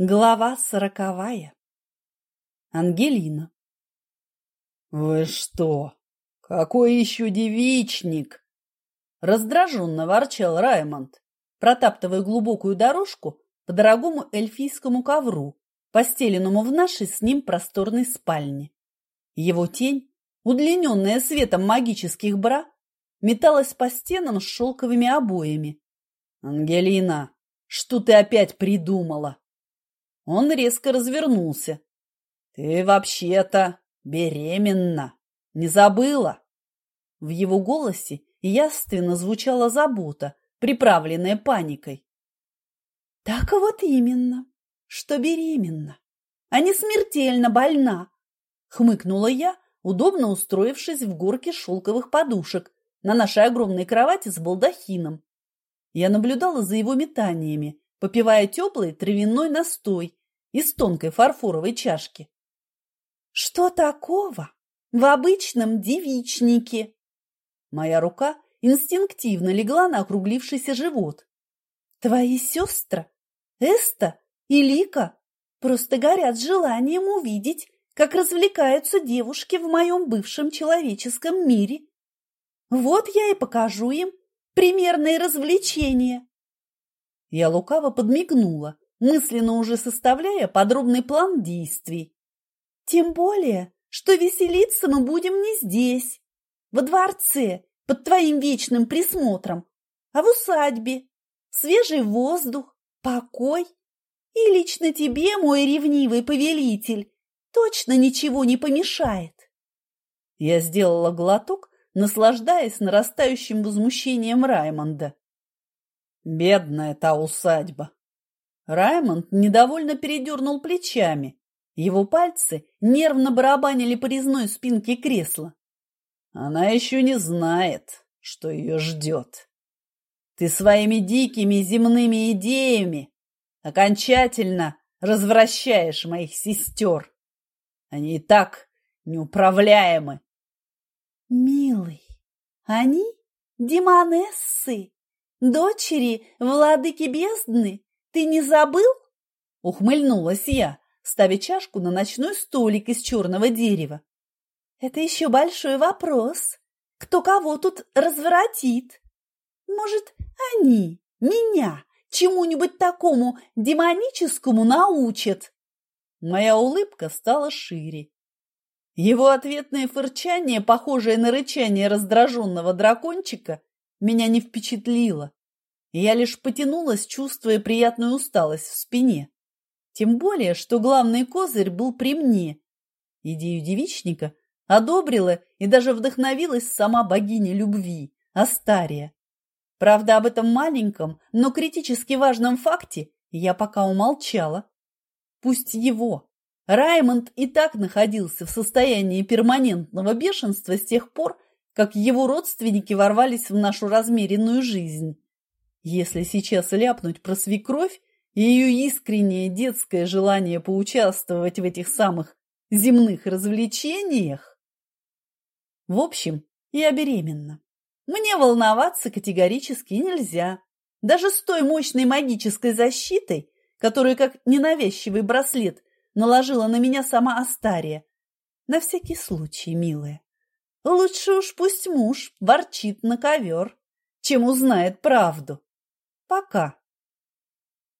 Глава сороковая. Ангелина. «Вы что? Какой еще девичник?» Раздраженно ворчал Раймонд, протаптывая глубокую дорожку по дорогому эльфийскому ковру, постеленному в нашей с ним просторной спальне. Его тень, удлиненная светом магических бра, металась по стенам с шелковыми обоями. «Ангелина, что ты опять придумала?» Он резко развернулся. «Ты вообще-то беременна. Не забыла?» В его голосе явственно звучала забота, приправленная паникой. «Так вот именно, что беременна, а не смертельно больна», хмыкнула я, удобно устроившись в горке шелковых подушек на нашей огромной кровати с балдахином. Я наблюдала за его метаниями, попивая теплый травяной настой из тонкой фарфоровой чашки. Что такого в обычном девичнике? Моя рука инстинктивно легла на округлившийся живот. Твои сестры, Эста и Лика, просто горят желанием увидеть, как развлекаются девушки в моем бывшем человеческом мире. Вот я и покажу им примерные развлечения. Я лукаво подмигнула, мысленно уже составляя подробный план действий. Тем более, что веселиться мы будем не здесь, во дворце, под твоим вечным присмотром, а в усадьбе. Свежий воздух, покой. И лично тебе, мой ревнивый повелитель, точно ничего не помешает. Я сделала глоток, наслаждаясь нарастающим возмущением Раймонда. Бедная та усадьба! Раймонд недовольно передернул плечами. Его пальцы нервно барабанили по резной спинке кресла. Она еще не знает, что ее ждет. Ты своими дикими земными идеями окончательно развращаешь моих сестер. Они и так неуправляемы. Милый, они демонессы, дочери владыки бездны, ты не забыл? Ухмыльнулась я, ставя чашку на ночной столик из черного дерева. Это еще большой вопрос. Кто кого тут развратит? Может, они меня чему-нибудь такому демоническому научат? Моя улыбка стала шире. Его ответное фырчание, похожее на рычание раздраженного дракончика, меня не впечатлило. Я лишь потянулась, чувствуя приятную усталость в спине. Тем более, что главный козырь был при мне. Идею девичника одобрила и даже вдохновилась сама богиня любви, Астария. Правда, об этом маленьком, но критически важном факте я пока умолчала. Пусть его. Раймонд и так находился в состоянии перманентного бешенства с тех пор, как его родственники ворвались в нашу размеренную жизнь. Если сейчас ляпнуть про свекровь и ее искреннее детское желание поучаствовать в этих самых земных развлечениях... В общем, я беременна. Мне волноваться категорически нельзя. Даже с той мощной магической защитой, которую, как ненавязчивый браслет, наложила на меня сама Астария. На всякий случай, милая. Лучше уж пусть муж ворчит на ковер, чем узнает правду. Пока.